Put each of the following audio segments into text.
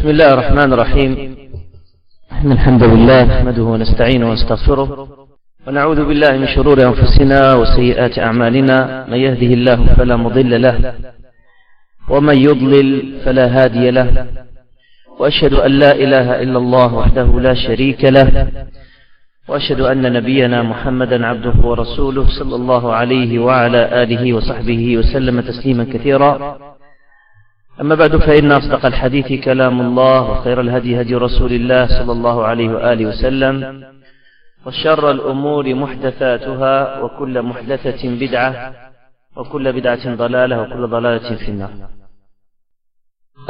بسم الله الرحمن الرحيم. إن الحمد لله نحمده ونستعينه ونستغفره ونعوذ بالله من شرور أنفسنا وسيئات أعمالنا. من يهده الله فلا مضل له ومن يضلل فلا هادي له. وأشهد أن لا إله إلا الله وحده لا شريك له. وأشهد أن نبينا محمدا عبده ورسوله صلى الله عليه وعلى آله وصحبه وسلم تسليما كثيرا. أما بعد فإن أصدق الحديث كلام الله وخير الهدي هدي رسول الله صلى الله عليه وآله وسلم وشر الأمور محدثاتها وكل محدثة بدعة وكل بدعة ضلالة وكل ضلالة في النار.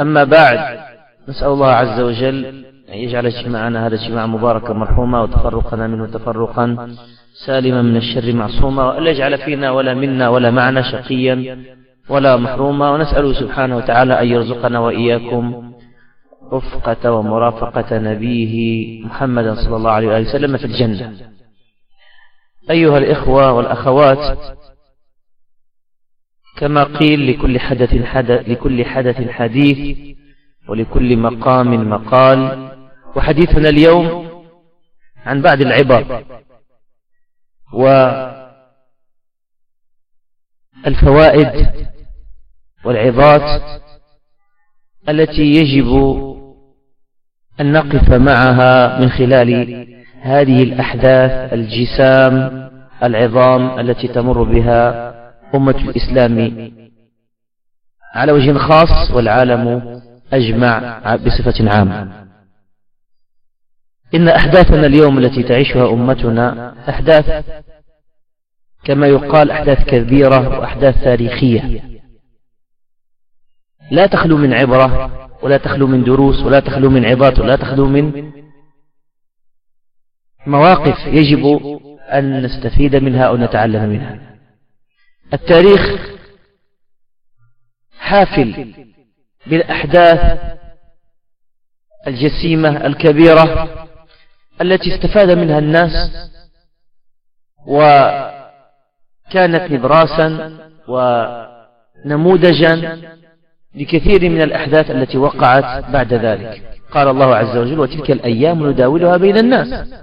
أما بعد نسأل الله عز وجل أن يجعل اجتماعنا هذا اجتماعا مباركا مرحوما وتفرقنا منه تفرقا سالما من الشر معصوما وأن يجعل فينا ولا منا ولا معنا شقيا. ولا محروما ونسأله سبحانه وتعالى أن يرزقنا وإياكم رفقة ومرافقة نبيه محمد صلى الله عليه وآله وسلم في الجنة. أيها الإخوة والأخوات كما قيل لكل حدث حدث لكل حدث حديث ولكل مقام مقال. وحديثنا اليوم عن بعض العبر والفوائد والعظات التي يجب أن نقف معها من خلال هذه الأحداث الجسام العظام التي تمر بها أمة الإسلام على وجه خاص والعالم أجمع بصفة عامة. إن أحداثنا اليوم التي تعيشها أمتنا أحداث كما يقال أحداث كبيرة وأحداث تاريخية. لا تخلو من عبرة ولا تخلو من دروس ولا تخلو من عظات ولا تخلو من مواقف يجب أن نستفيد منها أو نتعلم منها. التاريخ حافل بالأحداث الجسيمة الكبيرة التي استفاد منها الناس وكانت نبراسا ونموذجا لكثير من الأحداث التي وقعت بعد ذلك. قال الله عز وجل وتلك الأيام نداولها بين الناس.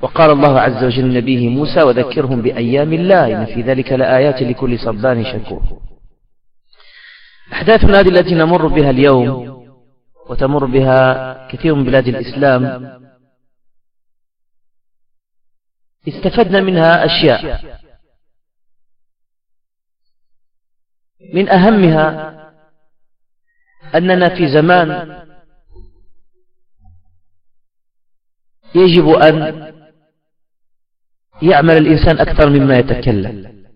وقال الله عز وجل لنبيه موسى وذكرهم بأيام الله إن في ذلك لآيات لكل صبان شكور. أحداثنا هذه التي نمر بها اليوم وتمر بها كثير من بلاد الإسلام استفدنا منها أشياء. من أهمها أننا في زمان يجب أن يعمل الإنسان أكثر مما يتكلم.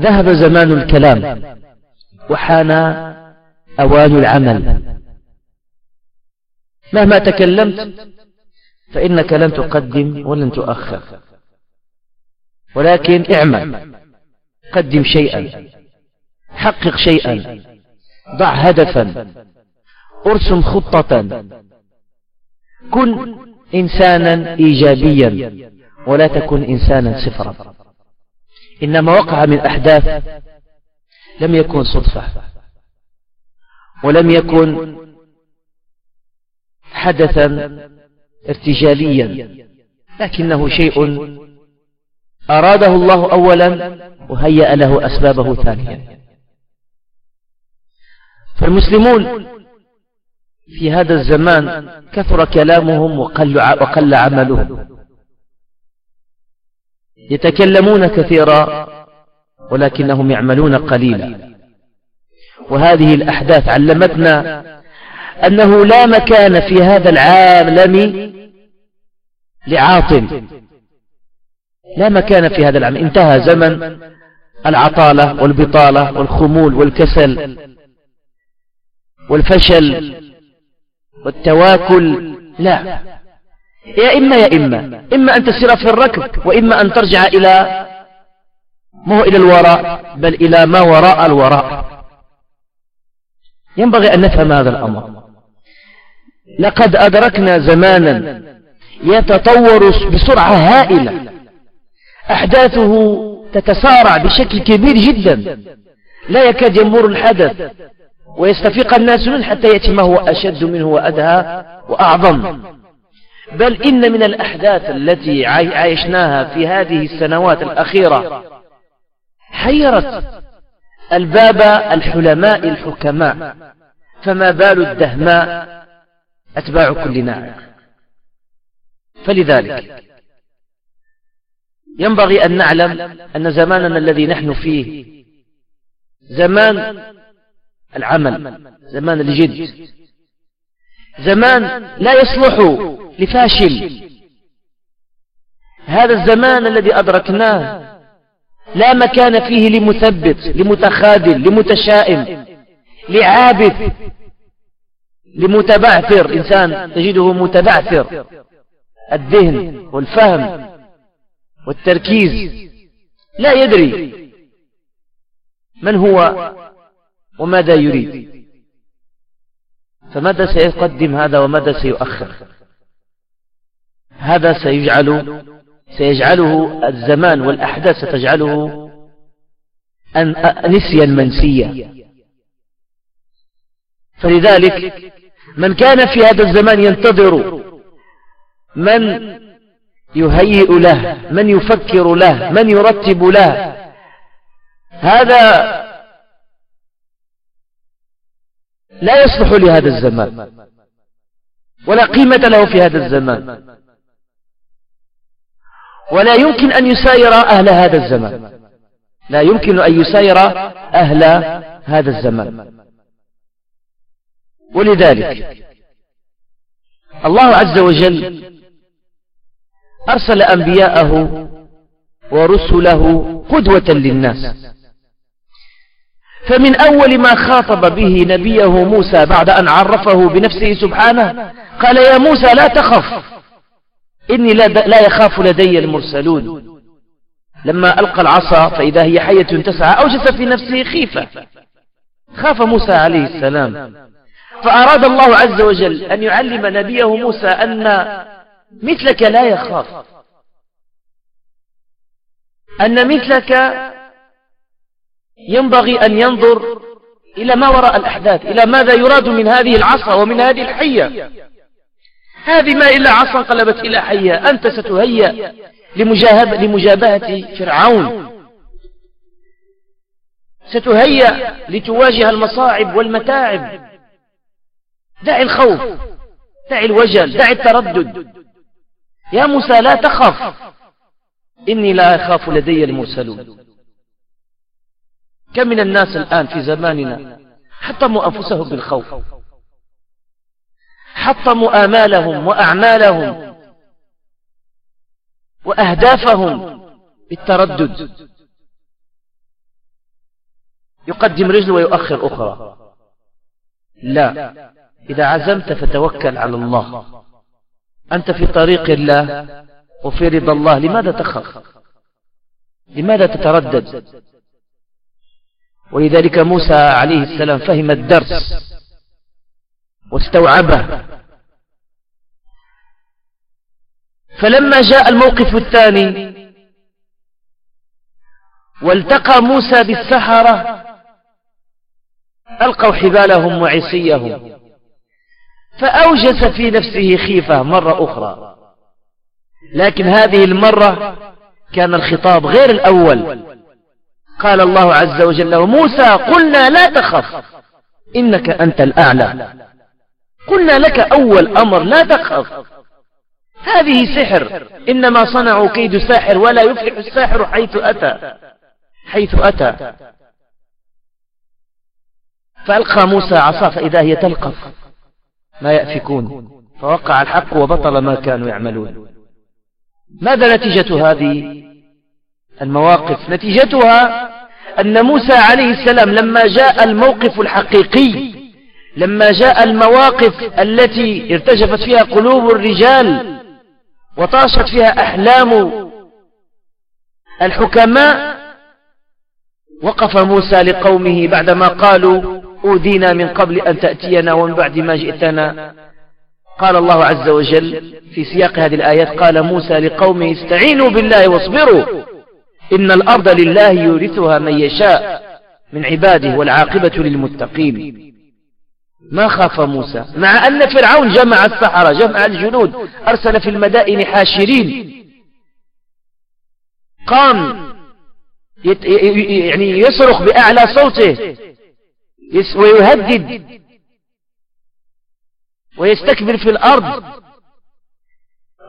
ذهب زمان الكلام وحان أوان العمل. مهما تكلمت فإنك لن تقدم ولن تؤخر. ولكن اعمل. قدم شيئا. حقق شيئا. ضع هدفا. أرسم خطة. كن إنسانا إيجابيا ولا تكن إنسانا صفرا. إنما وقع من أحداث لم يكن صدفة ولم يكن حدثا ارتجاليا. لكنه شيء أراده الله أولا وهيأ له أسبابه ثانيا. فالمسلمون في هذا الزمان كثر كلامهم وقل, وقل عملهم. يتكلمون كثيرا ولكنهم يعملون قليلا. وهذه الأحداث علمتنا أنه لا مكان في هذا العالم لعاطل. لا مكان في هذا العالم انتهى زمن العطالة والبطالة والخمول والكسل والفشل والتواكل. لا. يا إما يا إما. إما أن تسير في الركب وإما أن ترجع إلى ما هو إلى الوراء بل إلى ما وراء الوراء. ينبغي أن نفهم هذا الأمر. لقد أدركنا زمانا يتطور بسرعة هائلة. أحداثه تتسارع بشكل كبير جدا. لا يكاد يمر الحدث ويستفيق الناس منه حتى يأتي ما هو أشد منه وأدهى وأعظم. بل إن من الأحداث التي عايشناها في هذه السنوات الأخيرة حيرت الباب الحلماء الحكماء. فما بال الدهماء أتباع كل ناعق. فلذلك ينبغي أن نعلم أن زماننا الذي نحن فيه زمان العمل زمان الجد زمان لا يصلح لفاشل. هذا الزمان الذي أدركناه لا مكان فيه لمثبت لمتخاذل لمتشائم لعابث لمتبعثر. إنسان تجده متبعثر. الذهن والفهم والتركيز لا يدري من هو وماذا يريد. فماذا سيقدم هذا وماذا سيؤخر؟ هذا سيجعل سيجعله الزمان والأحداث ستجعله نسيا منسيا. فلذلك من كان في هذا الزمان ينتظر من يهيئ له من يفكر له من يرتب له. هذا لا يصلح لهذا الزمان ولا قيمة له في هذا الزمان. ولا يمكن أن يساير أهل هذا الزمان. لا يمكن أن يساير أهل هذا الزمان. ولذلك الله عز وجل أرسل أنبياءه ورسله قدوة للناس. فمن أول ما خاطب به نبيه موسى بعد أن عرفه بنفسه سبحانه قال يا موسى لا تخف إني لا يخاف لدي المرسلون. لما ألقى العصا فإذا هي حية تسعى أوجس في نفسه خيفة. خاف موسى عليه السلام. فأراد الله عز وجل أن يعلم نبيه موسى أن مثلك لا يخاف. أن مثلك ينبغي أن ينظر إلى ما وراء الأحداث إلى ماذا يراد من هذه العصا ومن هذه الحية. هذه ما إلا عصا قلبت إلى حية أنت ستهيأ لمجابهة فرعون. ستهيأ لتواجه المصاعب والمتاعب. دع الخوف دع الوجل دع التردد. يا موسى لا تخف. إني لا أخاف لدي المرسلون. كم من الناس الآن في زماننا حطموا أنفسهم بالخوف. حطموا آمالهم وأعمالهم وأهدافهم بالتردد. يقدم رجل ويؤخر أخرى. لا إذا عزمت فتوكل على الله. أنت في طريق الله وفي رضا الله. لماذا تخف لماذا تتردد؟ ولذلك موسى عليه السلام فهم الدرس واستوعبه. فلما جاء الموقف الثاني والتقى موسى بالسحرة ألقوا حبالهم وعصيهم. فأوجس في نفسه خيفة مرة أخرى. لكن هذه المرة كان الخطاب غير الأول. قال الله عز وجل موسى قلنا لا تخف إنك أنت الأعلى. قلنا لك أول أمر لا تخف. هذه سحر إنما صنعوا كيد ساحر ولا يفلح الساحر حيث أتى. حيث أتى. فألقى موسى عصا فإذا هي تلقف. ما يأفكون. فوقع الحق وبطل ما كانوا يعملون. ماذا نتيجة هذه؟ المواقف. نتيجتها أن موسى عليه السلام لما جاء الموقف الحقيقي لما جاء المواقف التي ارتجفت فيها قلوب الرجال وطاشت فيها أحلام الحكماء وقف موسى لقومه بعدما قالوا أوذينا من قبل أن تأتينا ومن بعد ما جئتنا. قال الله عز وجل في سياق هذه الآيات قال موسى لقومه استعينوا بالله واصبروا إن الأرض لله يورثها من يشاء من عباده والعاقبة للمتقين. ما خاف موسى؟ مع أن فرعون جمع السحرة جمع الجنود أرسل في المدائن حاشرين. قام يعني يصرخ بأعلى صوته. ويهدد. ويستكبر في الأرض.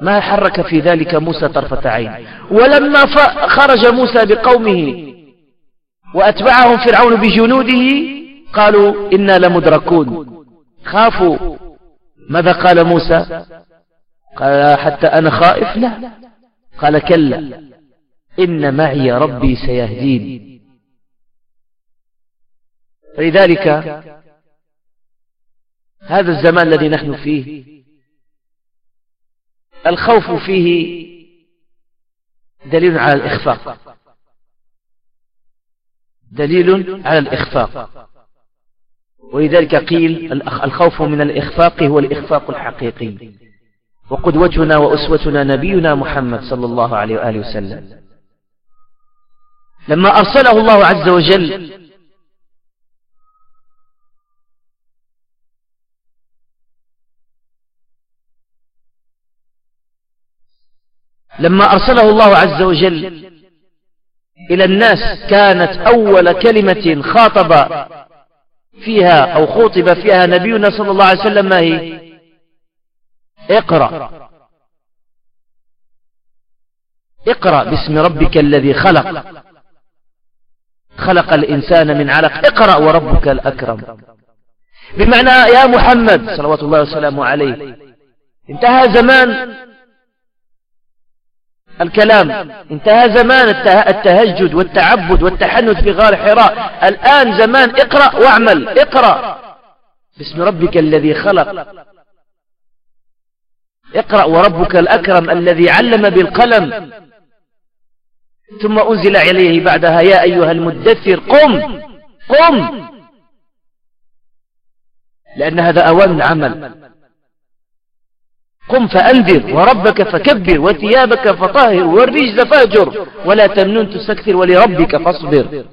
ما حرك في ذلك موسى طرفة عين. ولما خرج موسى بقومه وأتبعهم فرعون بجنوده قالوا إنا لمدركون. خافوا. ماذا قال موسى؟ قال حتى أنا خائف. لا. قال كلا. إن معي ربي سيهدين. فلذلك هذا الزمان الذي نحن فيه الخوف فيه دليل على الإخفاق. دليل على الإخفاق. ولذلك قيل الخوف من الإخفاق هو الإخفاق الحقيقي. وقدوتنا وأسوتنا نبينا محمد صلى الله عليه وآله وسلم. لما أرسله الله عز وجل لما أرسله الله عز وجل إلى الناس كانت أول كلمة خاطب فيها أو خوطب فيها نبينا صلى الله عليه وسلم ما هي؟ اقرأ. اقرأ باسم ربك الذي خلق. خلق الإنسان من علق. اقرأ وربك الأكرم. بمعنى يا محمد صلوات الله وسلامه عليه انتهى زمان الكلام. انتهى زمان التهجد والتعبد والتحنث في غار حراء. الآن زمان اقرأ واعمل. اقرأ. باسم ربك الذي خلق. اقرأ وربك الأكرم الذي علم بالقلم. ثم أنزل عليه بعدها. يا أيها المدثر قم. قم. لأن هذا أوان العمل قم فأنذر وربك فكبر وثيابك فطهر والرجز فاجر ولا تمنن تستكثر ولربك فاصبر.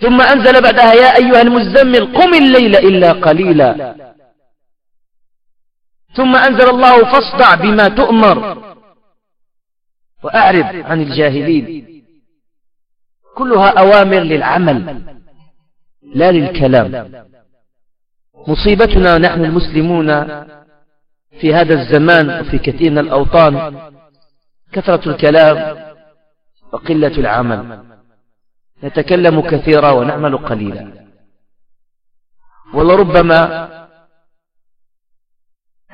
ثم أنزل بعدها يا أيها المزمل قم الليل إلا قليلا. ثم أنزل الله فاصدع بما تؤمر وأعرض عن الجاهلين. كلها أوامر للعمل لا للكلام. مصيبتنا نحن المسلمون في هذا الزمان وفي كثير من الأوطان كثرة الكلام وقلة العمل. نتكلم كثيرا ونعمل قليلا. ولربما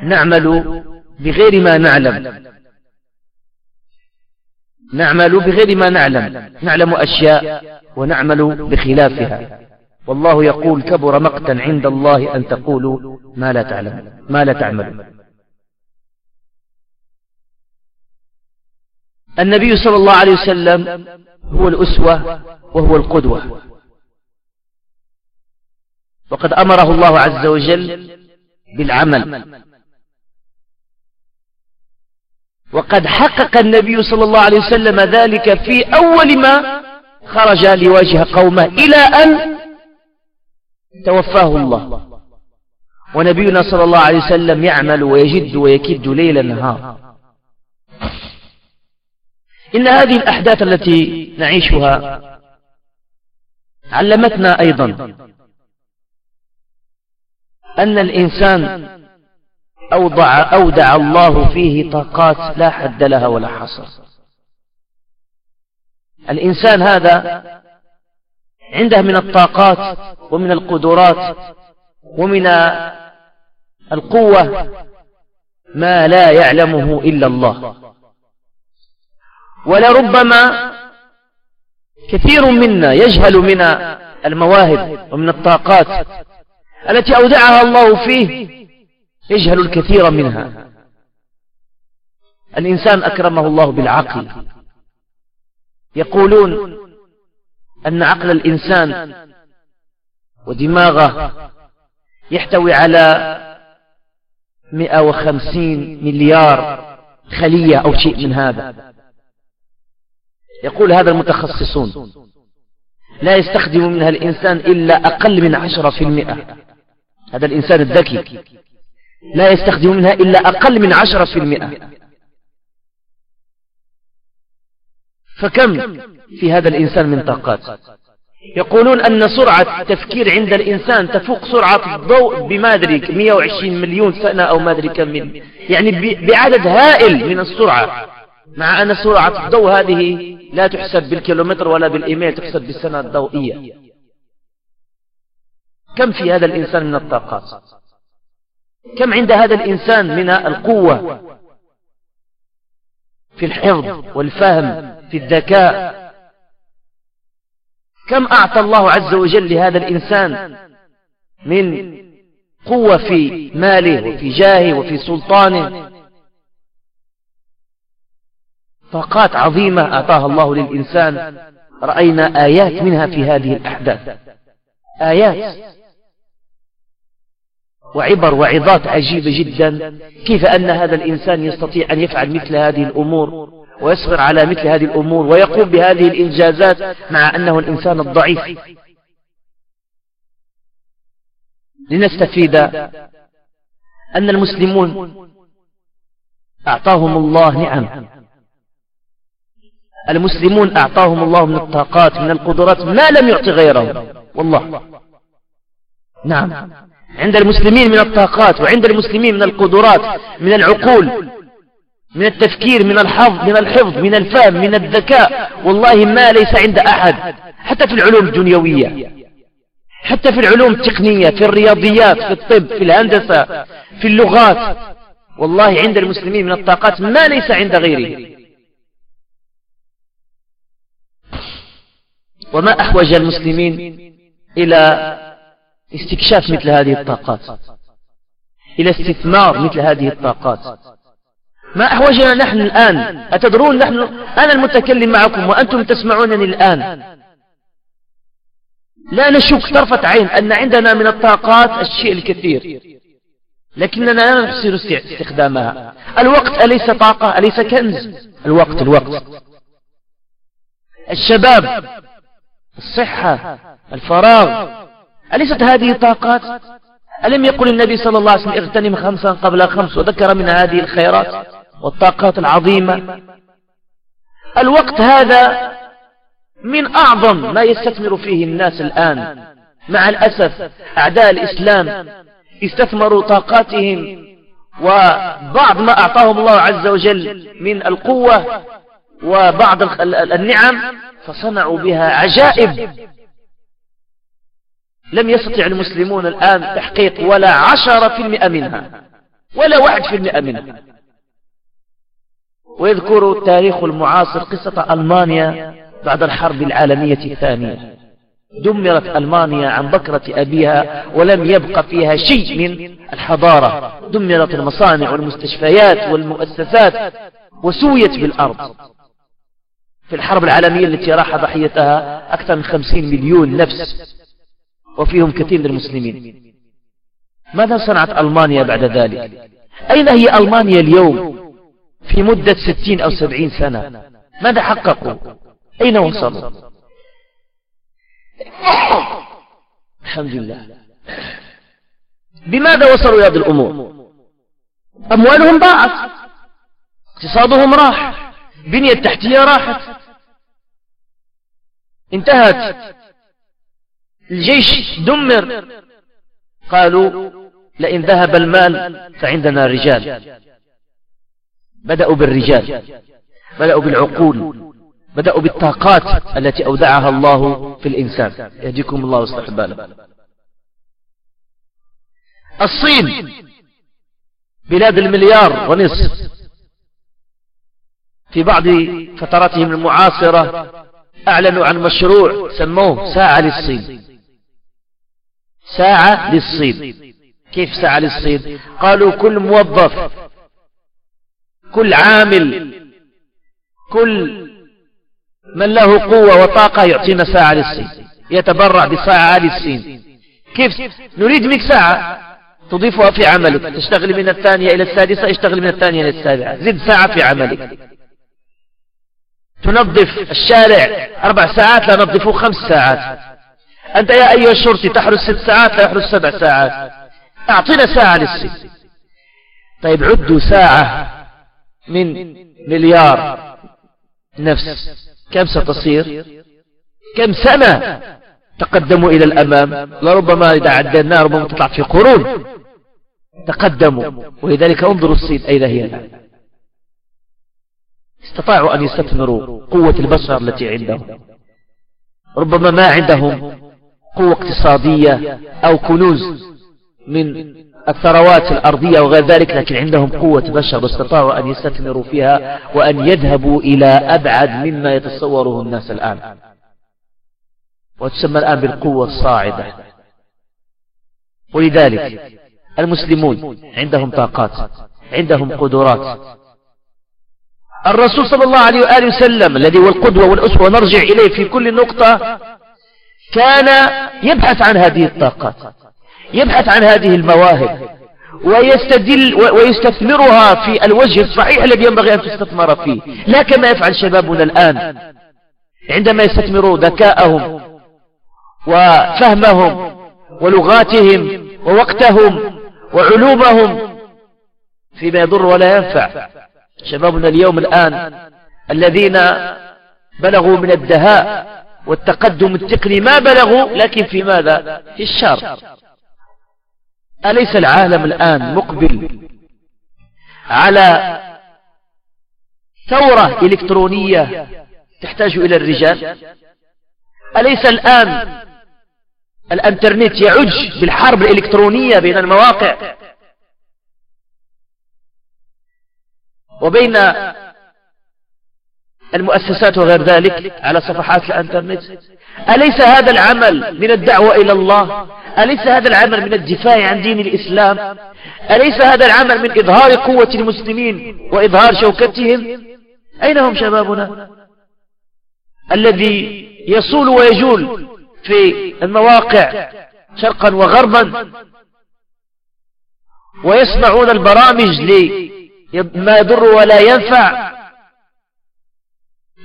نعمل بغير ما نعلم. نعمل بغير ما نعلم. نعلم أشياء ونعمل بخلافها. والله يقول كبر مقتا عند الله أن تقولوا ما لا تعلم ما لا تعملون. النبي صلى الله عليه وسلم هو الأسوة وهو القدوة. وقد أمره الله عز وجل بالعمل. وقد حقق النبي صلى الله عليه وسلم ذلك في أول ما خرج لواجه قومه إلى أن توفاه الله. ونبينا صلى الله عليه وسلم يعمل ويجد ويكد ليلا نهار. إن هذه الأحداث التي نعيشها علمتنا أيضا أن الإنسان أوضع, أودع الله فيه طاقات لا حد لها ولا حصر. الإنسان هذا عنده من الطاقات ومن القدرات ومن القوة ما لا يعلمه إلا الله. ولربما كثير منا يجهل من المواهب ومن الطاقات التي أودعها الله فيه يجهل الكثير منها. الإنسان أكرمه الله بالعقل. يقولون أن عقل الإنسان ودماغه يحتوي على 150 مليار خلية أو شيء من هذا. يقول هذا المتخصصون لا يستخدم منها الإنسان إلا أقل من عشرة في المئة. هذا الإنسان الذكي. لا يستخدم منها إلا أقل من عشرة في المئة. فكم في هذا الإنسان من طاقات؟ يقولون أن سرعة التفكير عند الإنسان تفوق سرعة الضوء بما أدري 120 مليون سنة أو ما أدري كم من يعني بعدد هائل من السرعة. مع أن سرعة الضوء هذه لا تحسب بالكيلومتر ولا بالإيميل تحسب بالسنة الضوئية. كم في هذا الإنسان من الطاقات؟ كم عند هذا الإنسان من القوة في الحفظ والفهم في الذكاء؟ كم أعطى الله عز وجل لهذا الإنسان من قوة في ماله وفي جاهه وفي سلطانه؟ طاقات عظيمة أعطاها الله للإنسان. رأينا آيات منها في هذه الأحداث. آيات وعبر وعظات عجيبة جدا. كيف أن هذا الإنسان يستطيع أن يفعل مثل هذه الأمور ويصبر على مثل هذه الأمور ويقوم بهذه الإنجازات مع أنه الإنسان الضعيف. لنستفيد أن المسلمون أعطاهم الله نعم. المسلمون أعطاهم الله من الطاقات من القدرات ما لم يعطي غيرهم. والله. نعم. عند المسلمين من الطاقات وعند المسلمين من القدرات من العقول من التفكير من الحفظ من الحفظ من الفهم من الذكاء والله ما ليس عند أحد. حتى في العلوم الدنيوية. حتى في العلوم التقنية في الرياضيات في الطب في الهندسة في اللغات. والله عند المسلمين من الطاقات ما ليس عند غيره وما أحوج المسلمين إلى استكشاف مثل هذه الطاقات إلى استثمار مثل هذه الطاقات. ما أحوجنا نحن الآن؟ أتدرون نحن أنا المتكلم معكم وأنتم تسمعونني الآن. لا نشك طرفة عين أن عندنا من الطاقات الشيء الكثير لكننا لا نحسن استخدامها. الوقت أليس طاقة أليس كنز؟ الوقت الوقت. الشباب الصحة الفراغ. أليست هذه طاقات؟ ألم يقل النبي صلى الله عليه وسلم اغتنم خمسا قبل خمس وذكر من هذه الخيرات والطاقات العظيمة؟ الوقت هذا من أعظم ما يستثمر فيه الناس الآن. مع الأسف أعداء الإسلام استثمروا طاقاتهم وبعض ما أعطاهم الله عز وجل من القوة وبعض النعم فصنعوا بها عجائب. لم يستطع المسلمون الآن تحقيق ولا عشرة في المئة منها ولا واحد في المئة منها. ويذكر التاريخ المعاصر قصة ألمانيا بعد الحرب العالمية الثانية. دمرت ألمانيا عن بكرة أبيها ولم يبق فيها شيء من الحضارة. دمرت المصانع والمستشفيات والمؤسسات وسويت بالأرض. في الحرب العالمية التي راح ضحيتها أكثر من خمسين مليون نفس وفيهم كثير من المسلمين. ماذا صنعت ألمانيا بعد ذلك؟ أين هي ألمانيا اليوم في مدة ستين أو سبعين سنة؟ ماذا حققوا؟ أين وصلوا الحمد لله. بماذا وصلوا هذه الأمور؟ أموالهم ضاعت اقتصادهم راح. بنية التحتية راحت. انتهت. الجيش دمر. قالوا لئن ذهب المال فعندنا رجال. بدأوا بالرجال. بدأوا بالعقول. بدأوا بالطاقات التي أودعها الله في الإنسان. يهديكم الله باله الصين. بلاد المليار ونصف. في بعض فتراتهم المعاصرة أعلنوا عن مشروع سموه ساعة للصين. ساعة للصين. كيف ساعة للصين؟ قالوا كل موظف كل عامل كل من له قوة وطاقة يعطينا ساعة للصين يتبرع بساعة للصين. كيف؟ نريد منك ساعة تضيفها في عملك. تشتغل من الثانية إلى السادسة اشتغل من الثانية إلى السابعة. زد ساعة في عملك. تنظف الشارع أربع ساعات لا نظفه خمس ساعات. أنت يا أيها الشرطي تحرس ست ساعات لا يحرس سبع ساعات. أعطينا ساعة للست. طيب عدوا ساعة من مليار نفس. كم ستصير؟ كم سنة تقدموا إلى الأمام؟ لربما إذا عدلنا ربما تطلع في قرون. تقدموا. ولذلك انظروا الصين أين هي الآن. استطاعوا أن يستثمروا قوة البشر التي عندهم. ربما ما عندهم قوة اقتصادية أو كنوز من الثروات الأرضية وغير ذلك لكن عندهم قوة بشر واستطاعوا أن يستثمروا فيها وأن يذهبوا إلى أبعد مما يتصوره الناس الآن. وتسمى الآن بالقوة الصاعدة. ولذلك المسلمون عندهم طاقات عندهم قدرات الرسول صلى الله عليه وآله وسلم الذي هو القدوة والأسوة نرجع إليه في كل نقطة كان يبحث عن هذه الطاقات يبحث عن هذه المواهب ويستدل ويستثمرها في الوجه الصحيح الذي ينبغي أن تستثمر فيه. لا كما يفعل شبابنا الآن عندما يستثمروا ذكاءهم وفهمهم ولغاتهم ووقتهم وعلومهم فيما يضر ولا ينفع. شبابنا اليوم الآن الذين بلغوا من الدهاء والتقدم التقني ما بلغوا لكن في ماذا؟ في الشر أليس العالم الآن مقبل على ثورة إلكترونية تحتاج إلى الرجال؟ أليس الآن الإنترنت يعج بالحرب الإلكترونية بين المواقع؟ وبين المؤسسات وغير ذلك على صفحات الانترنت. أليس هذا العمل من الدعوة إلى الله؟ أليس هذا العمل من الدفاع عن دين الإسلام؟ أليس هذا العمل من إظهار قوة المسلمين وإظهار شوكتهم؟ أين هم شبابنا؟ الذي يصول ويجول في المواقع شرقا وغربا ويصنعون البرامج لما يضر ولا ينفع.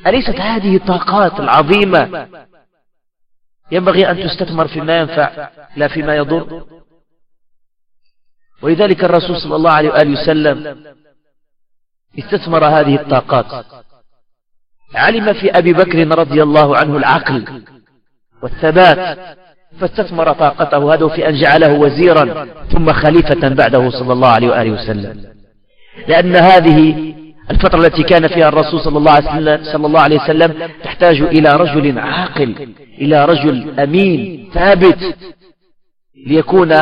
أليست هذه الطاقات العظيمة ينبغي أن تستثمر فيما ينفع لا فيما يضر؟ ولذلك الرسول صلى الله عليه وآله وسلم استثمر هذه الطاقات. علم في أبي بكر رضي الله عنه العقل والثبات فاستثمر طاقته هذا في أن جعله وزيرا ثم خليفة بعده صلى الله عليه وآله وسلم. لأن هذه الفترة التي كان فيها الرسول صلى الله عليه وسلم, صلى الله عليه وسلم تحتاج إلى رجل عاقل إلى رجل أمين ثابت ليكون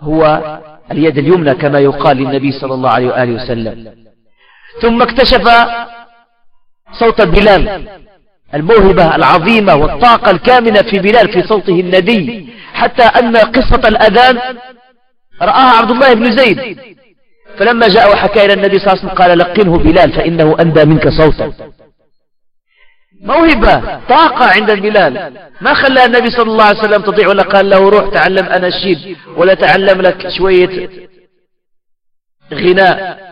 هو اليد اليمنى كما يقال للنبي صلى الله عليه وآله وسلم. ثم اكتشف صوت بلال الموهبة العظيمة والطاقة الكامنة في بلال في صوته الندي حتى أن قصة الأذان رآها عبد الله بن زيد. فلما جاء وحكى إلى النبي صلى الله عليه وسلم قال لقنه بلال فإنه أندى منك صوتا. موهبة طاقة عند بلال. ما خلى النبي صلى الله عليه وسلم تضيع ولا قال له روح تعلم أناشيد ولا تعلم لك شوية غناء.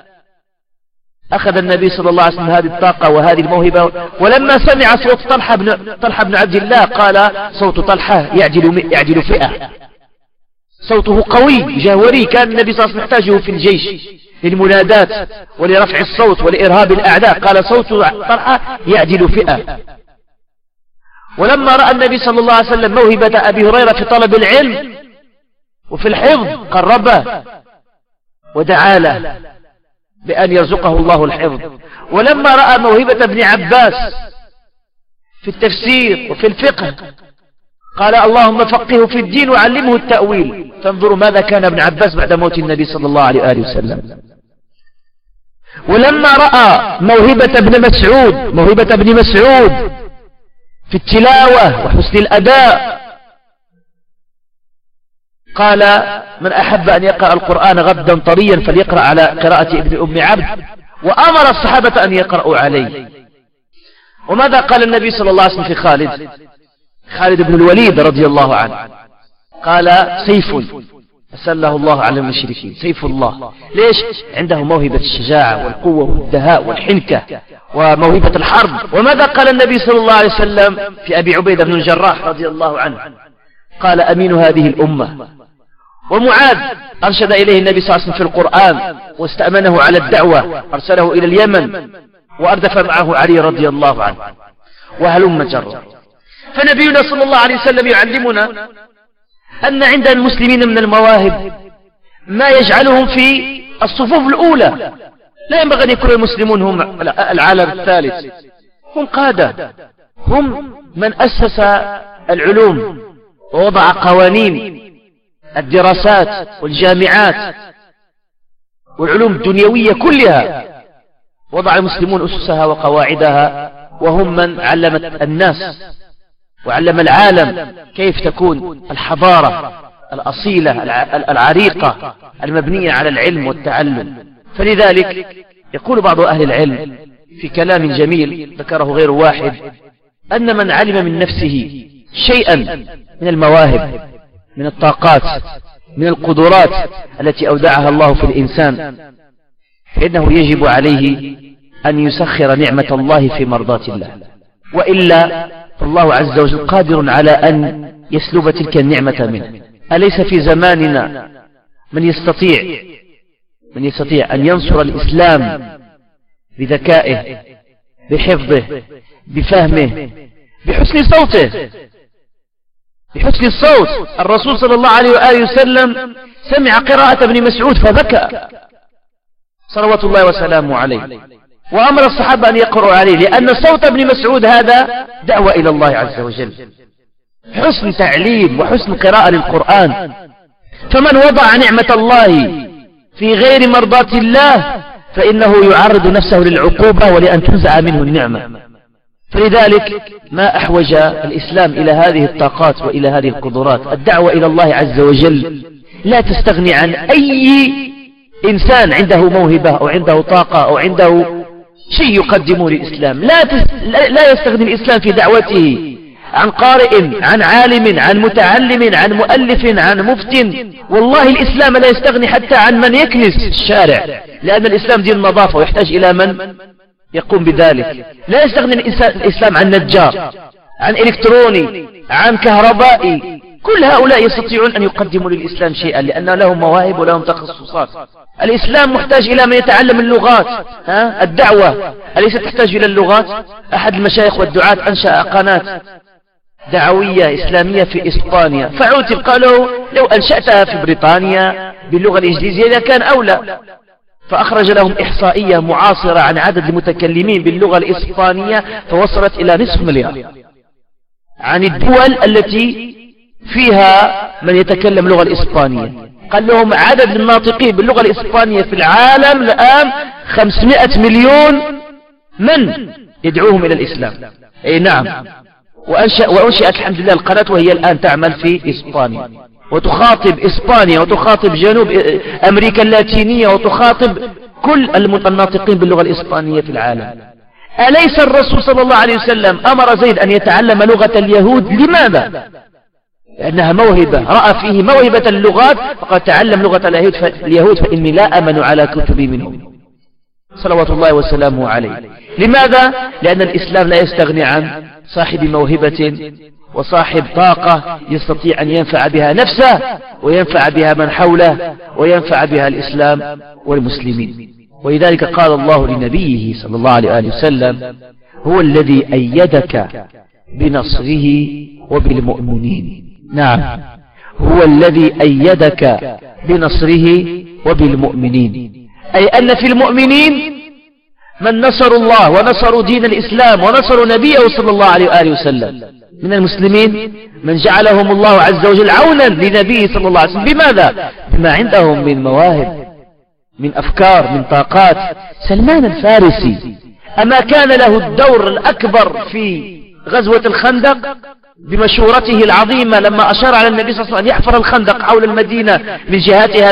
أخذ النبي صلى الله عليه وسلم هذه الطاقة وهذه الموهبة. ولما سمع صوت طلحة بن, طلحة بن عبد الله قال صوت طلحة يعجل, يعجل فئة. صوته قوي جهوري كان النبي صلى الله عليه وسلم يحتاجه في الجيش للمنادات ولرفع الصوت ولإرهاب الأعداء. قال صوت طلحة يعدل فئة. ولما رأى النبي صلى الله عليه وسلم موهبة أبي هريرة في طلب العلم وفي الحفظ قربه ودعا له بأن يرزقه الله الحفظ. ولما رأى موهبة ابن عباس في التفسير وفي الفقه قال اللهم فقهه في الدين وعلمه التأويل. فانظروا ماذا كان ابن عباس بعد موت النبي صلى الله عليه وآله وسلم. ولما رأى موهبة ابن مسعود موهبة ابن مسعود في التلاوة وحسن الأداء قال من أحب أن يقرأ القرآن غدا طريا فليقرأ على قراءة ابن أم عبد وأمر الصحابة أن يقرأوا عليه. وماذا قال النبي صلى الله عليه وسلم في خالد؟ خالد بن الوليد رضي الله عنه. قال سيف. أسله الله على المشركين. سيف الله. ليش؟ عنده موهبة الشجاعة والقوة والدهاء والحنكة وموهبة الحرب. وماذا قال النبي صلى الله عليه وسلم في أبي عبيدة بن الجراح رضي الله عنه؟ قال أمين هذه الأمة. ومعاذ أرشد إليه النبي صلى الله عليه وسلم في القرآن واستأمنه على الدعوة. أرسله إلى اليمن وأردف معه علي رضي الله عنه. وهلم جرا فنبينا صلى الله عليه وسلم يعلمنا أن عند المسلمين من المواهب ما يجعلهم في الصفوف الأولى. لا ينبغي أن يكون المسلمون هم العالم الثالث. هم قادة. هم من أسس العلوم ووضع قوانين الدراسات والجامعات والعلوم الدنيوية كلها. وضع المسلمون أسسها وقواعدها وهم من علمت الناس. وعلم العالم كيف تكون الحضارة الأصيلة العريقة المبنية على العلم والتعلم. فلذلك يقول بعض أهل العلم في كلام جميل ذكره غير واحد أن من علم من نفسه شيئا من المواهب من الطاقات من القدرات التي أودعها الله في الإنسان فإنه يجب عليه أن يسخر نعمة الله في مرضاة الله. وإلا فالله عز وجل قادر على أن يسلب تلك النعمة منه. أليس في زماننا من يستطيع من يستطيع أن ينصر الإسلام بذكائه بحفظه بفهمه بحسن صوته؟ بحسن الصوت. الرسول صلى الله عليه وآله وسلم سمع قراءة ابن مسعود فبكى صلوات الله وسلامه عليه. وأمر الصحابة أن يقرأوا عليه لأن صوت ابن مسعود هذا دعوة إلى الله عز وجل. حسن تعليم وحسن قراءة للقرآن. فمن وضع نعمة الله في غير مرضاة الله فإنه يعرض نفسه للعقوبة ولأن تنزع منه النعمة. فلذلك ما أحوج الإسلام إلى هذه الطاقات وإلى هذه القدرات. الدعوة إلى الله عز وجل لا تستغني عن أي إنسان عنده موهبة أو عنده طاقة أو عنده شيء يقدمه للإسلام. لا, تس... لا يستخدم الإسلام في دعوته عن قارئ عن عالم عن متعلم عن مؤلف عن مفت والله الإسلام لا يستغني حتى عن من يكنس الشارع لأن الإسلام دين النظافة ويحتاج إلى من يقوم بذلك. لا يستغني الإسلام عن نجار عن إلكتروني عن كهربائي. كل هؤلاء يستطيعون أن يقدموا للإسلام شيئا لأن لهم مواهب ولهم تخصصات. الإسلام محتاج إلى من يتعلم اللغات ها؟ الدعوة. أليست تحتاج إلى اللغات؟ أحد المشايخ والدعاة أنشأ قناة دعوية إسلامية في إسبانيا. فعوتب قالوا لو أنشأتها في بريطانيا باللغة الإنجليزية كان أولى. فأخرج لهم إحصائية معاصرة عن عدد المتكلمين باللغة الإسبانية فوصلت إلى نصف مليار. عن الدول التي فيها من يتكلم اللغة الإسبانية. قال لهم عدد الناطقين باللغة الإسبانية في العالم الآن 500 مليون من يدعوهم إلى الإسلام. أي نعم. وأنشأ وأنشأت الحمد لله القناة وهي الآن تعمل في إسبانيا. وتخاطب إسبانيا وتخاطب جنوب أمريكا اللاتينية وتخاطب كل الناطقين باللغة الإسبانية في العالم. أليس الرسول صلى الله عليه وسلم أمر زيد أن يتعلم لغة اليهود؟ لماذا؟ لأنها موهبة. رأى فيه موهبة اللغات فقد تعلم لغة اليهود فإني لا أمن على كتبي منهم. صلوات الله وسلامه عليه. لماذا؟ لأن الإسلام لا يستغني عن صاحب موهبة وصاحب طاقة يستطيع أن ينفع بها نفسه وينفع بها من حوله وينفع بها الإسلام والمسلمين. ولذلك قال الله لنبيه صلى الله عليه وسلم هو الذي أيدك بنصره وبالمؤمنين. نعم. هو الذي أيدك بنصره وبالمؤمنين. أي أن في المؤمنين من نصروا الله ونصروا دين الإسلام ونصروا نبيه صلى الله عليه وآله وسلم. من المسلمين من جعلهم الله عز وجل عونا لنبيه صلى الله عليه وسلم. بماذا؟ بما عندهم من مواهب من أفكار من طاقات. سلمان الفارسي أما كان له الدور الأكبر في غزوة الخندق بمشورته العظيمة لما أشار على النبي صلى الله عليه وسلم أن يحفر الخندق حول المدينة من جهاتها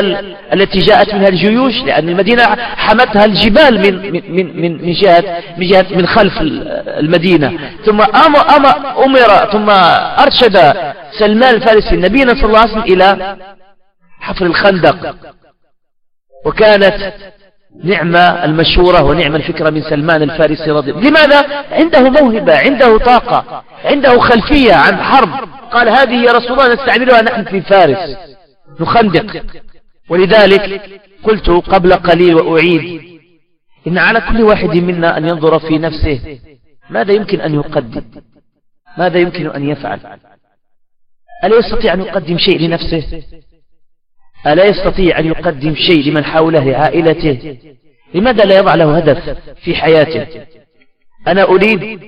التي جاءت منها الجيوش لأن المدينة حمتها الجبال من من من من جهة من جهة من خلف المدينة. ثم أمر أمر ثم أرشد سلمان الفارسي النبي صلى الله عليه وسلم إلى حفر الخندق. وكانت نعمة المشورة ونعم الفكرة من سلمان الفارسي رضي الله لماذا؟ عنده موهبة عنده طاقة عنده خلفية عن حرب. قال هذه يا رسول الله نستعملها نحن في فارس. نخندق. ولذلك قلت قبل قليل وأعيد إن على كل واحد منا أن ينظر في نفسه ماذا يمكن أن يقدم؟ ماذا يمكن أن يفعل؟ ألا يستطيع أن يقدم شيء لنفسه؟ ألا يستطيع أن يقدم شيء لمن حوله لعائلته؟ لماذا لا يضع له هدف في حياته؟ أنا أريد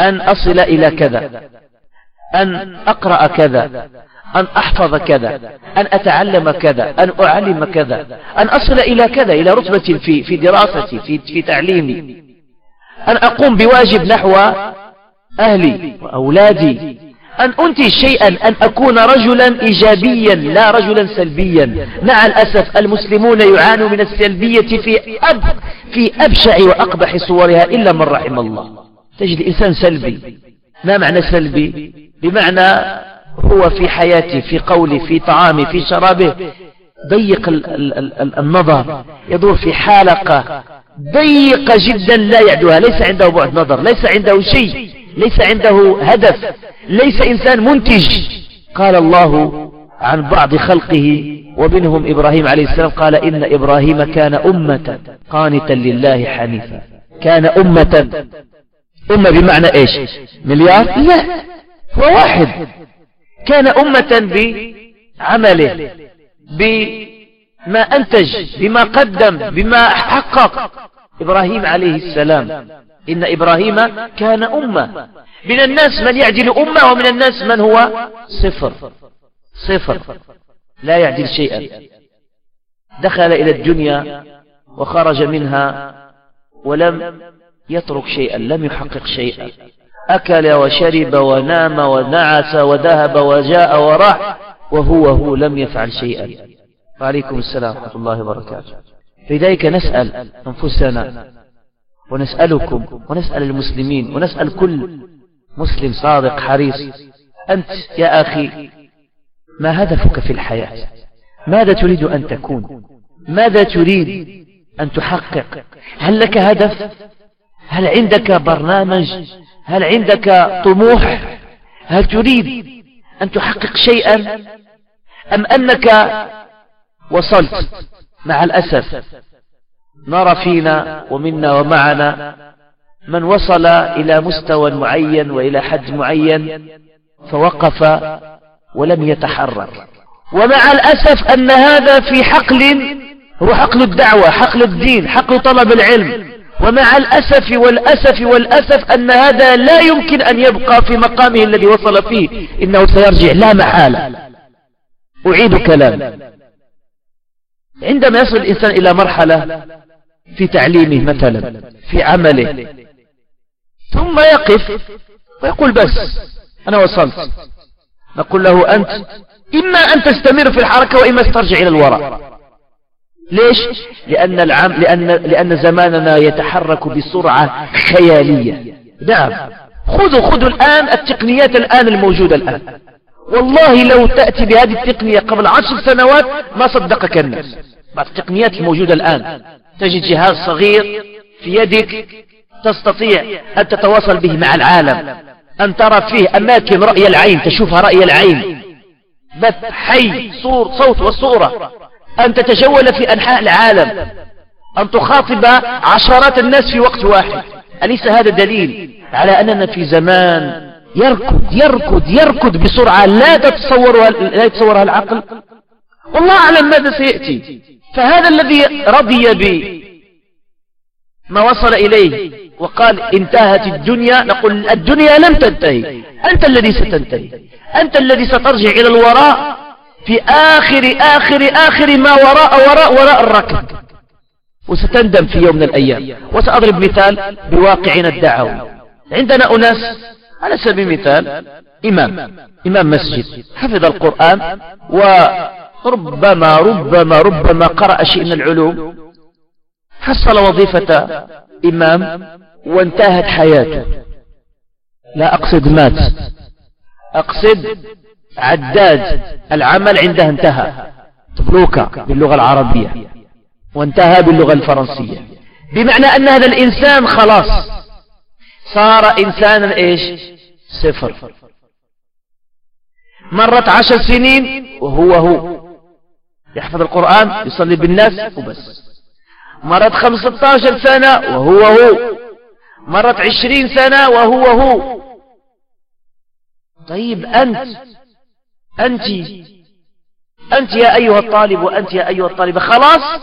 أن أصل إلى كذا أن أقرأ كذا أن أحفظ كذا أن أتعلم كذا أن أعلم كذا أن أصل إلى كذا إلى رتبة في, في دراستي في, في تعليمي. أن أقوم بواجب نحو أهلي وأولادي. أن أنتج شيئا أن أكون رجلا إيجابيا لا رجلا سلبيا. مع الأسف المسلمون يعانوا من السلبية في, أب في أبشع وأقبح صورها إلا من رحم الله. تجد إنسان سلبي. ما معنى سلبي؟ بمعنى هو في حياته في قوله في طعامه في شرابه ضيق النظر. يدور في حلقة ضيقة جدا لا يعدوها. ليس عنده بعد نظر ليس عنده شيء. ليس عنده هدف ليس إنسان منتج. قال الله عن بعض خلقه ومنهم إبراهيم عليه السلام قال إن إبراهيم كان أمة قانتا لله حنيفا. كان أمة. أمة بمعنى إيش؟ مليار؟ لا. هو واحد. كان أمة بعمله بما أنتج بما قدم بما حقق. إبراهيم عليه السلام إن إبراهيم كان أمة. من الناس من يعدل أمة ومن الناس من هو صفر. صفر. لا يعدل شيئا. دخل إلى الدنيا وخرج منها ولم يترك شيئا لم يحقق شيئا. أكل وشرب ونام ونعس وذهب وجاء وراح وهو هو لم يفعل شيئا. وعليكم السلام ورحمة الله وبركاته. لذلك نسأل أنفسنا ونسألكم ونسأل المسلمين ونسأل كل مسلم صادق حريص. أنت يا أخي ما هدفك في الحياة؟ ماذا تريد أن تكون؟ ماذا تريد أن تحقق؟ هل لك هدف؟ هل عندك برنامج؟ هل عندك طموح؟ هل تريد أن تحقق شيئا؟ أم أنك وصلت مع الأسف نرى فينا ومنا ومعنا. من وصل إلى مستوى معين وإلى حد معين فوقف ولم يتحرك. ومع الأسف أن هذا في حقل هو حقل الدعوة حقل الدين حقل طلب العلم. ومع الأسف والأسف والأسف أن هذا لا يمكن أن يبقى في مقامه الذي وصل فيه إنه سيرجع لا محالة. أعيد كلام عندما يصل الإنسان إلى مرحلة في تعليمه مثلا في عمله. ثم يقف ويقول بس أنا وصلت. نقول له أنت إما أن تستمر في الحركة وإما ترجع إلى الوراء. ليش؟ لأن, العام لأن, لأن زماننا يتحرك بسرعة خيالية. نعم. خذوا خذوا الآن التقنيات الآن الموجودة الآن. والله لو تأتي بهذه التقنية قبل عشر سنوات ما صدقك الناس. التقنيات الموجودة الآن. تجد جهاز صغير في يدك تستطيع أن تتواصل به مع العالم أن ترى فيه أماكن رأي العين تشوفها رأي العين. بث حي صور صوت وصورة. أن تتجول في أنحاء العالم. أن تخاطب عشرات الناس في وقت واحد. أليس هذا دليل على أننا في زمان يركض يركض يركض بسرعة لا تتصورها, لا يتصورها العقل؟ والله أعلم ماذا سيأتي. فهذا الذي رضي بما وصل إليه وقال انتهت الدنيا نقول الدنيا لم تنتهي أنت الذي ستنتهي أنت الذي سترجع إلى الوراء في آخر آخر آخر ما وراء وراء وراء الركب. وستندم في يوم من الأيام. وسأضرب مثال بواقعنا الدعوي. عندنا أناس على سبيل المثال إمام إمام مسجد حفظ القرآن وربما ربما ربما قرأ شيء من العلوم حصل وظيفة إمام وانتهت حياته. لا أقصد مات أقصد عداد العمل عنده انتهى. تبروكا باللغة العربية وانتهى باللغة الفرنسية. بمعنى أن هذا الإنسان خلاص صار إنسانا إيش؟ صفر. مرت عشر سنين وهو هو. يحفظ القرآن يصلي بالناس وبس. مرت خمسة عشر سنة وهو هو. مرت عشرين سنة وهو هو. طيب أنت أنت أنت يا أيها الطالب وأنت يا أيها الطالبة خلاص؟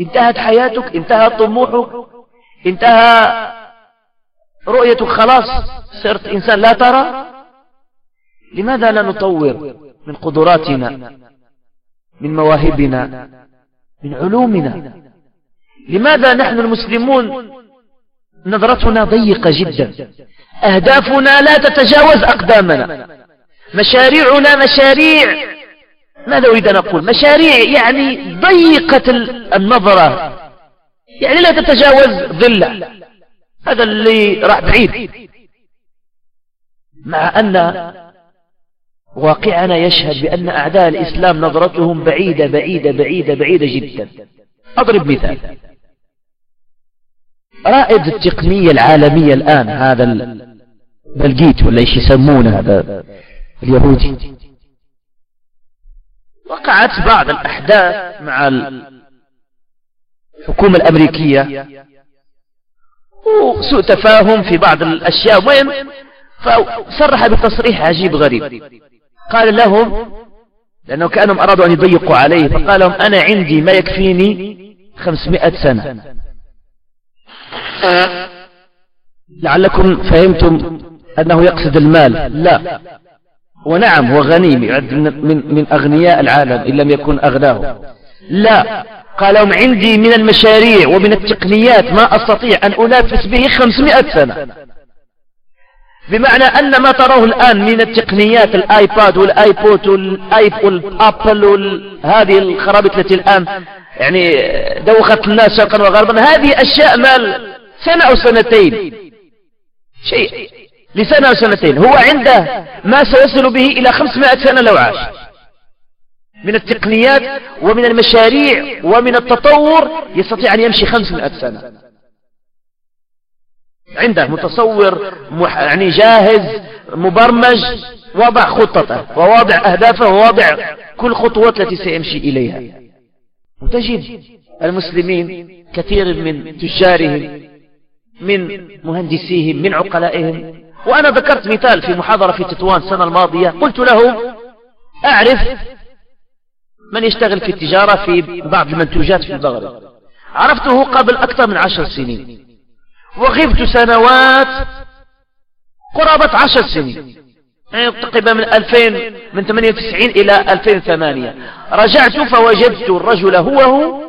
انتهت حياتك انتهى طموحك انتهى رؤيتك خلاص؟ صرت إنسان لا ترى؟ لماذا لا نطور من قدراتنا؟ من مواهبنا من علومنا. لماذا نحن المسلمون نظرتنا ضيقة جدا؟ أهدافنا لا تتجاوز أقدامنا. مشاريعنا مشاريع. ماذا أريد أن أقول؟ مشاريع يعني ضيقة النظرة. يعني لا تتجاوز ظلة. هذا اللي راح بعيد. مع أن واقعنا يشهد بأن أعداء الإسلام نظرتهم بعيدة بعيدة بعيدة بعيدة جدا. أضرب مثال. رائد التقنية العالمية الآن هذا بلجيت ولا إيش يسمونه هذا اليهودي. وقعت بعض الأحداث مع الحكومة الأمريكية. وسوء تفاهم في بعض الأشياء. وين؟ فصرح بتصريح عجيب غريب. قال لهم لأنه كأنهم أرادوا أن يضيقوا عليه فقال لهم أنا عندي ما يكفيني خمسمائة سنة. لعلكم فهمتم أنه يقصد المال. لا. ونعم هو غني من, من, من أغنياء العالم إن لم يكن أغناه. لا. قال لهم عندي من المشاريع ومن التقنيات ما أستطيع أن أنافس به خمسمائة سنة. بمعنى أن ما تراه الآن من التقنيات الآيباد والآيبود والآيب والأبل وهذه الخرابط التي الآن يعني دوخت الناس شرقا وغربا هذه أشياء مال سنة أو سنتين. شيء. لسنة أو سنتين. هو عنده ما سيصل به إلى خمسمائة سنة لو عاش. من التقنيات ومن المشاريع ومن التطور يستطيع أن يمشي خمسمائة سنة. عنده متصور يعني جاهز مبرمج وضع خطته وواضع أهدافه وواضع كل خطوات التي سيمشي إليها. وتجد المسلمين كثير من تجارهم من مهندسيهم من عقلائهم. وأنا ذكرت مثال في محاضرة في تطوان السنة الماضية. قلت له أعرف من يشتغل في التجارة في بعض المنتوجات في المغرب. عرفته قبل أكثر من عشر سنين. وغبت سنوات. قرابة عشر سنين. يعني تقريبا من 2000 من 98 إلى 2008 رجعت فوجدت الرجل هو هو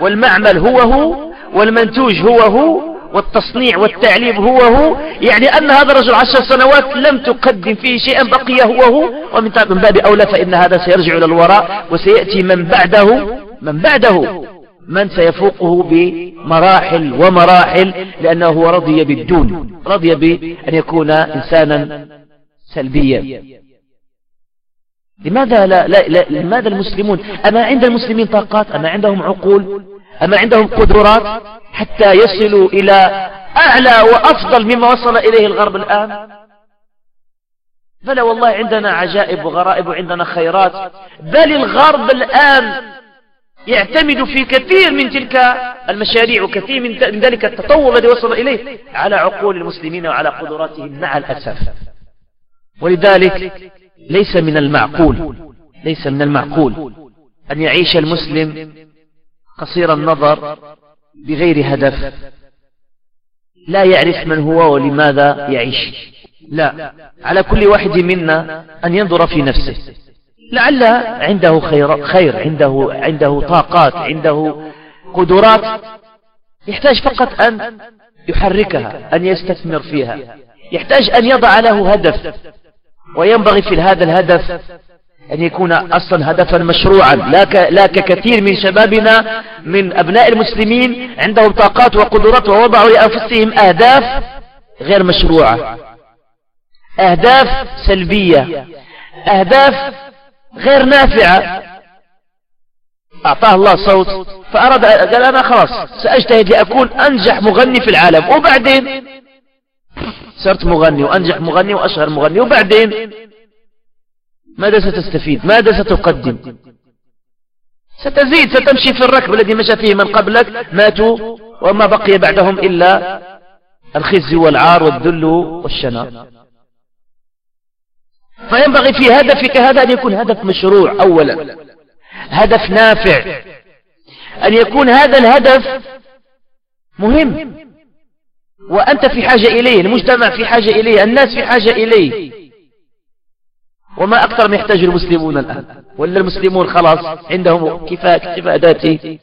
والمعمل هو هو والمنتوج هو هو والتصنيع والتعليم هو هو. يعني أن هذا الرجل عشر سنوات لم تقدم فيه شيئا بقي هو هو. ومن باب أولى فإن هذا سيرجع إلى الوراء وسيأتي من بعده من بعده. من سيفوقه بمراحل ومراحل لأنه رضي بالدون رضي بأن يكون إنسانا سلبيا. لماذا لا, لا, لا لماذا المسلمون أما عند المسلمين طاقات أما عندهم عقول أما عندهم قدرات حتى يصلوا إلى أعلى وأفضل مما وصل إليه الغرب الآن؟ بلى والله عندنا عجائب وغرائب وعندنا خيرات بل الغرب الآن يعتمد في كثير من تلك المشاريع وكثير من ذلك التطور الذي وصل إليه على عقول المسلمين وعلى قدراتهم مع الأسف. ولذلك ليس من المعقول ليس من المعقول أن يعيش المسلم قصير النظر بغير هدف. لا يعرف من هو ولماذا يعيش. لا على كل واحد منا أن ينظر في نفسه. لعل عنده خير, خير عنده, عنده طاقات عنده قدرات. يحتاج فقط أن يحركها أن يستثمر فيها. يحتاج أن يضع له هدف. وينبغي في هذا الهدف أن يكون أصلا هدفا مشروعا. لا ككثير من شبابنا من أبناء المسلمين عندهم طاقات وقدرات ووضعوا لأنفسهم أهداف غير مشروعة. أهداف سلبية. أهداف غير نافعة. أعطاه الله صوت فأراد قال أنا خلاص سأجتهد لأكون أنجح مغني في العالم. وبعدين؟ صرت مغني وأنجح مغني وأشهر مغني. وبعدين؟ ماذا ستستفيد؟ ماذا ستقدم؟ ستزيد ستمشي في الركب الذي مشى فيه من قبلك. ماتوا وما بقي بعدهم إلا الخزي والعار والذل والشنار فينبغي في هدفك هذا أن يكون هدف مشروع أولا. هدف نافع. أن يكون هذا الهدف مهم. وأنت في حاجة إليه المجتمع في حاجة إليه الناس في حاجة إليه. وما أكثر ما يحتاج المسلمون الآن. ولا المسلمون خلاص عندهم اكتفاء اكتفاء ذاتي.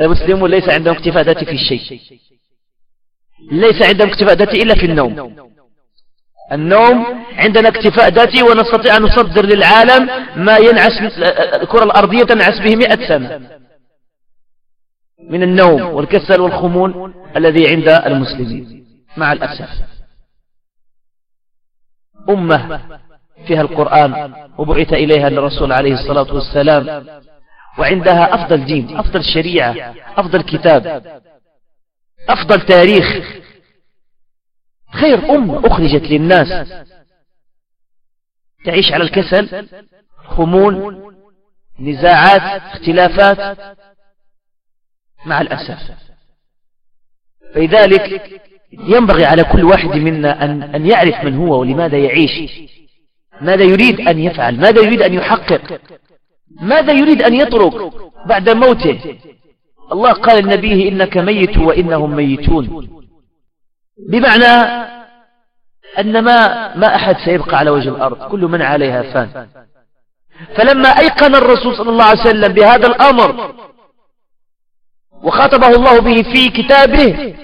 المسلمون ليس عندهم اكتفاء ذاتي في شيء ليس عندهم اكتفاء ذاتي إلا في النوم. النوم عندنا اكتفاء ذاتي ونستطيع أن نصدر للعالم ما ينعس الكرة الأرضية تنعس به مئة سنة. من النوم والكسل والخمول الذي عند المسلمين. مع الأسف. أمة فيها القرآن وبعث إليها الرسول عليه الصلاة والسلام وعندها أفضل دين أفضل شريعة أفضل كتاب أفضل تاريخ. خير أمة أخرجت للناس. تعيش على الكسل خمول نزاعات اختلافات مع الأسف. فلذلك ينبغي على كل واحد منا أن, أن يعرف من هو ولماذا يعيش. ماذا يريد أن يفعل؟ ماذا يريد أن يحقق؟ ماذا يريد أن يترك بعد موته؟ الله قال لنبيه إنك ميت وإنهم ميتون. بمعنى أن ما, ما أحد سيبقى على وجه الأرض كل من عليها فان. فلما أيقن الرسول صلى الله عليه وسلم بهذا الأمر وخاطبه الله به في كتابه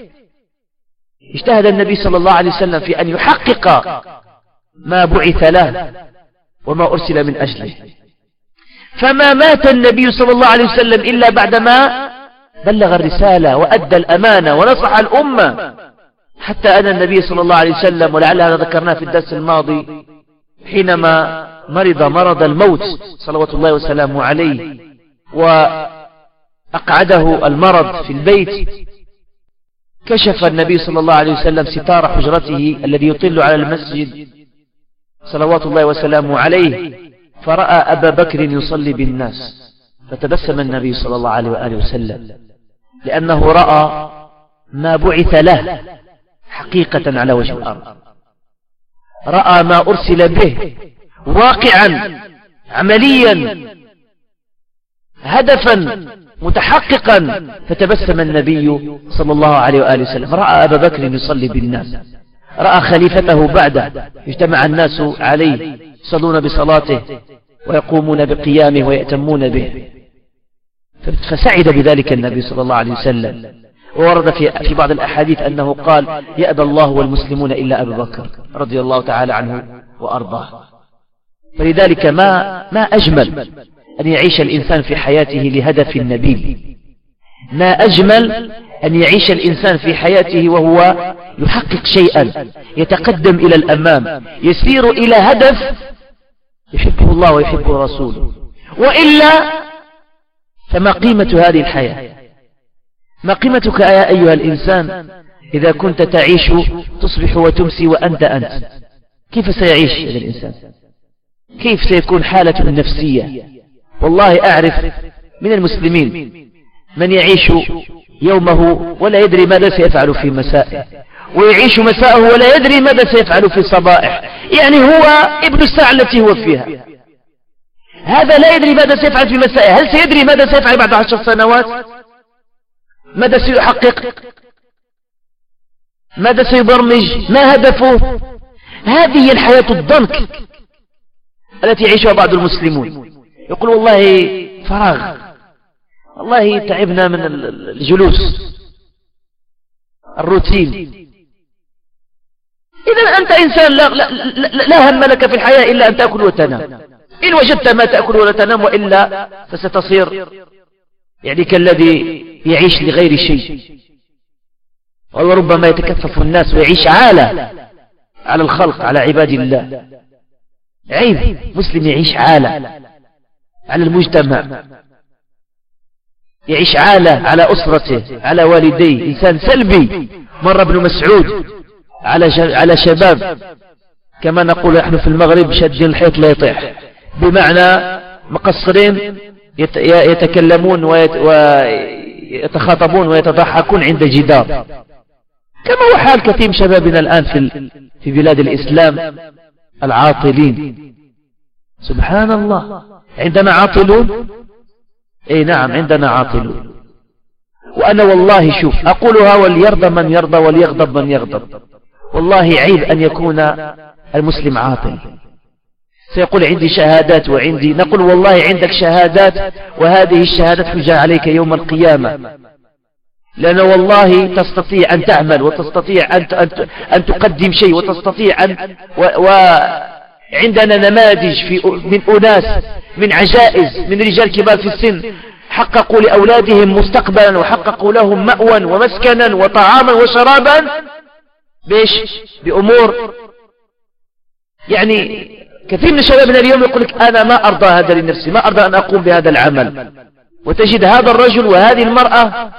اجتهد النبي صلى الله عليه وسلم في أن يحقق ما بعث له وما أرسل من أجله. فما مات النبي صلى الله عليه وسلم إلا بعدما بلغ الرسالة وأدى الأمانة ونصح الأمة. حتى أن النبي صلى الله عليه وسلم ولعل هذا ذكرناه في الدرس الماضي حينما مرض مرض الموت صلوات الله وسلامه عليه وأقعده المرض في البيت كشف النبي صلى الله عليه وسلم ستار حجرته الذي يطل على المسجد صلوات الله وسلامه عليه فرأى أبا بكر يصلي بالناس فتبسم النبي صلى الله عليه وآله وسلم لأنه رأى ما بعث له. حقيقة على وجه الأرض. رأى ما أرسل به واقعا عمليا هدفا متحققا. فتبسم النبي صلى الله عليه وآله وسلم. رأى أبا بكر يصلي بالناس. رأى خليفته بعده. اجتمع الناس عليه يصلون بصلاته ويقومون بقيامه ويأتمون به. فسعد بذلك النبي صلى الله عليه وسلم. وورد في, في بعض الأحاديث أنه قال يأبى الله والمسلمون إلا أبا بكر رضي الله تعالى عنه وأرضاه. فلذلك ما, ما أجمل أن يعيش الإنسان في حياته لهدف نبيل ما أجمل أن يعيش الإنسان في حياته وهو يحقق شيئا يتقدم إلى الأمام يسير إلى هدف يحبه الله ويحبه رسوله وإلا فما قيمة هذه الحياة؟ ما قيمتك يا أيها الإنسان إذا كنت تعيش تصبح وتمسي وأنت أنت. كيف سيعيش هذا الإنسان؟ كيف سيكون حالته النفسية؟ والله أعرف من المسلمين من يعيش يومه ولا يدري ماذا سيفعل في مسائه ويعيش مساءه ولا يدري ماذا سيفعل في صبائح يعني هو ابن الساعة التي هو فيها. هذا لا يدري ماذا سيفعل في مسائه. هل سيدري ماذا سيفعل بعد عشر سنوات؟ ماذا سيحقق؟ ماذا سيبرمج؟ ما هدفه؟ هذه الحياة الضنك التي يعيشها بعض المسلمون. يقول والله فراغ والله تعبنا من الجلوس الروتين. إذا أنت إنسان لا, لا, لا هم لك في الحياة إلا أن تأكل وتنام. إن وجدت ما تأكل ولا تنام وإلا فستصير يعني كالذي يعيش لغير شيء. وربما يتكفف الناس ويعيش عالة على الخلق على عباد الله. عيب مسلم يعيش عالة على المجتمع. يعيش عالة على أسرته على والديه. إنسان سلبي. مر ابن مسعود على على شباب. كما نقول نحن في المغرب شد الحيط لا يطيح. بمعنى مقصرين يتكلمون ويتخاطبون ويتضحكون عند جدار. كما هو حال كثير شبابنا الآن في في بلاد الإسلام العاطلين. سبحان الله عندنا عاطلون؟ إي نعم عندنا عاطلون. وأنا والله شوف أقولها وليرضى من يرضى وليغضب من يغضب. والله عيب أن يكون المسلم عاطل. سيقول عندي شهادات وعندي نقول والله عندك شهادات وهذه الشهادات حجة عليك يوم القيامة. لأن والله تستطيع أن تعمل وتستطيع أن, أن تقدم شيء وتستطيع أن. وعندنا نماذج في من أناس من عجائز من رجال كبار في السن حققوا لأولادهم مستقبلا وحققوا لهم مأوى ومسكنا وطعاما وشرابا. بيش بأمور. يعني كثير من شبابنا اليوم يقول لك أنا ما أرضى هذا لنفسي ما أرضى أن أقوم بهذا العمل. وتجد هذا الرجل وهذه المرأة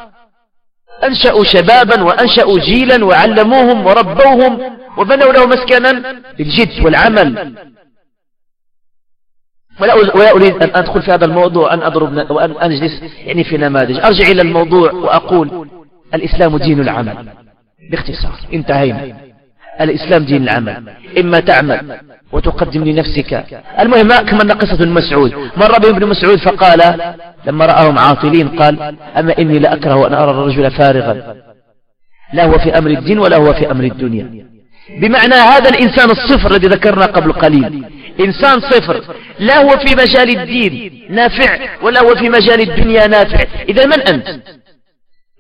أنشأوا شبابا وأنشأوا جيلا وعلموهم وربوهم وبنوا له مسكنا بالجد والعمل. ولا أريد أن أدخل في هذا الموضوع أن أضرب وأن أجلس يعني في نماذج. أرجع إلى الموضوع وأقول الإسلام دين العمل. باختصار انتهينا. الإسلام دين العمل. إما تعمل وتقدم لنفسك. المهم كما قصة مسعود. مر بهم ابن مسعود فقال لما رآهم عاطلين قال أما إني لأكره أن أرى الرجل فارغا. لا هو في أمر الدين ولا هو في أمر الدنيا. بمعنى هذا الإنسان الصفر الذي ذكرنا قبل قليل. إنسان صفر. لا هو في مجال الدين نافع ولا هو في مجال الدنيا نافع. إذا من أنت؟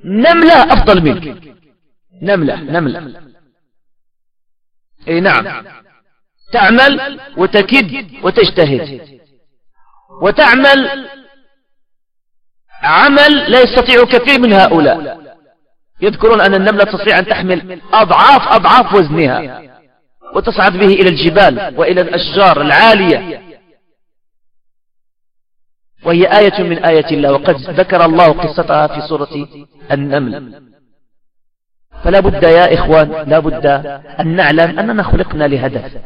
نملة أفضل منك. نملة نملة. أي نعم. تعمل وتكد وتجتهد. وتعمل عمل لا يستطيع كثير من هؤلاء. يذكرون أن النملة تستطيع أن تحمل أضعاف أضعاف وزنها وتصعد به إلى الجبال وإلى الأشجار العالية. وهي آية من آية الله. وقد ذكر الله قصتها في سورة النمل. فلا بد يا إخوان لا بد أن نعلم أننا خلقنا لهدف.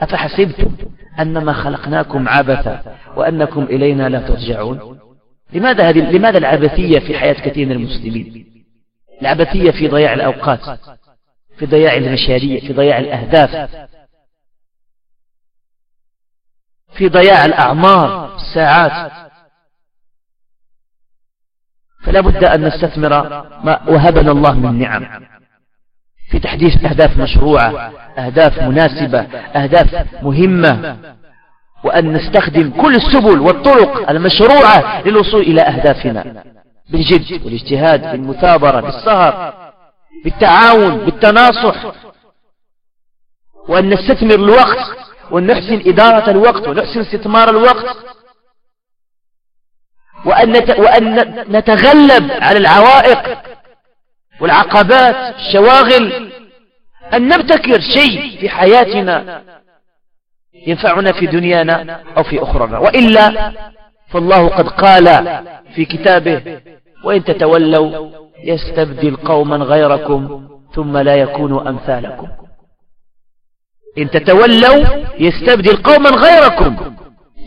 أفحسبتم أنما خلقناكم عبثا وأنكم إلينا لا ترجعون؟ لماذا, هذه لماذا العبثية في حياة كثير من المسلمين؟ العبثية في ضياع الأوقات في ضياع المشاريع في ضياع الأهداف في ضياع الأعمار الساعات. فلا بد أن نستثمر ما وهبنا الله من نعم. في تحديث أهداف مشروعة أهداف مناسبة أهداف مهمة. وأن نستخدم كل السبل والطرق المشروعة للوصول إلى أهدافنا. بالجد والاجتهاد بالمثابرة بالسهر بالتعاون بالتناصح. وأن نستثمر الوقت وأن نحسن إدارة الوقت ونحسن استثمار الوقت. وأن, وأن نتغلب على العوائق. والعقبات الشواغل. أن نبتكر شيء في حياتنا ينفعنا في دنيانا أو في أخرنا وإلا فالله قد قال في كتابه وإن تتولوا يستبدل قوما غيركم ثم لا يكونوا أمثالكم. إن تتولوا يستبدل قوما غيركم.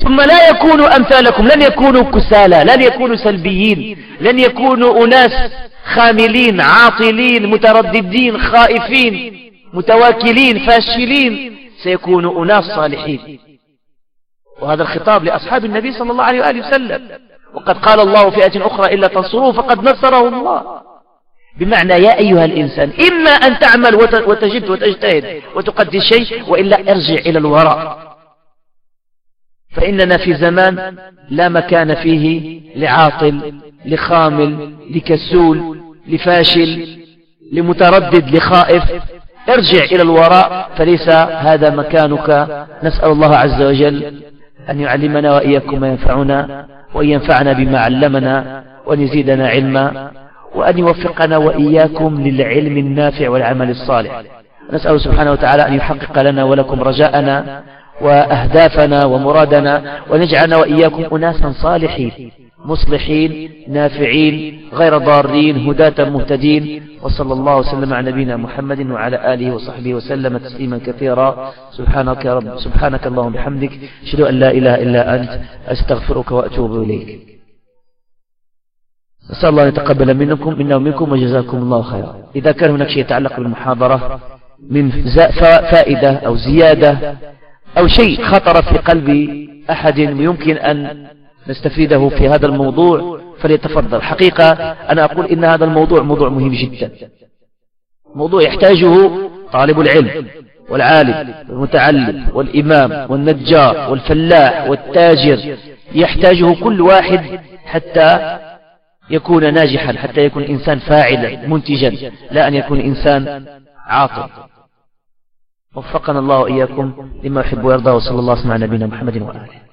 ثم لا يكونوا أمثالكم لن يكونوا كسالى لن يكونوا سلبيين لن يكونوا أناس خاملين عاطلين مترددين خائفين متواكلين فاشلين سيكونوا أناس صالحين. وهذا الخطاب لأصحاب النبي صلى الله عليه وآله وسلم. وقد قال الله آية أخرى إلا تنصروه فقد نصره الله. بمعنى يا أيها الإنسان إما أن تعمل وتجد وتجتهد وتقدم شيء وإلا ارجع إلى الوراء. فإننا في زمان لا مكان فيه لعاطل لخامل لكسول لفاشل لمتردد لخائف. ارجع إلى الوراء فليس هذا مكانك. نسأل الله عز وجل أن يعلمنا وإياكم ما ينفعنا وأن ينفعنا بما علمنا وأن يزيدنا علما وأن يوفقنا وإياكم للعلم النافع والعمل الصالح. نسأل سبحانه وتعالى أن يحقق لنا ولكم رجاءنا وأهدافنا ومرادنا ونجعلنا وإياكم أناسا صالحين مصلحين نافعين غير ضارين هداة مهتدين. وصلى الله وسلم على نبينا محمد وعلى آله وصحبه وسلم تسليما كثيرا. سبحانك يا رب سبحانك اللهم بحمدك. أشهد أن لا إله إلا أنت. أستغفرك وأتوب إليك. نسأل الله أن يتقبل منكم منا ومنكم وجزاكم الله خيرا. إذا كان هناك شيء يتعلق بالمحاضرة من فائدة أو زيادة أو شيء خطر في قلب أحد يمكن أن نستفيده في هذا الموضوع فليتفضل. حقيقة أنا أقول إن هذا الموضوع موضوع مهم جدا. موضوع يحتاجه طالب العلم والعالم والمتعلم والإمام والنجار والفلاح والتاجر. يحتاجه كل واحد حتى يكون ناجحا حتى يكون إنسان فاعلا منتجا لا أن يكون إنسان عاطل وفقنا الله وإياكم لما يحب ويرضى وصلى الله على نبينا محمد وآله.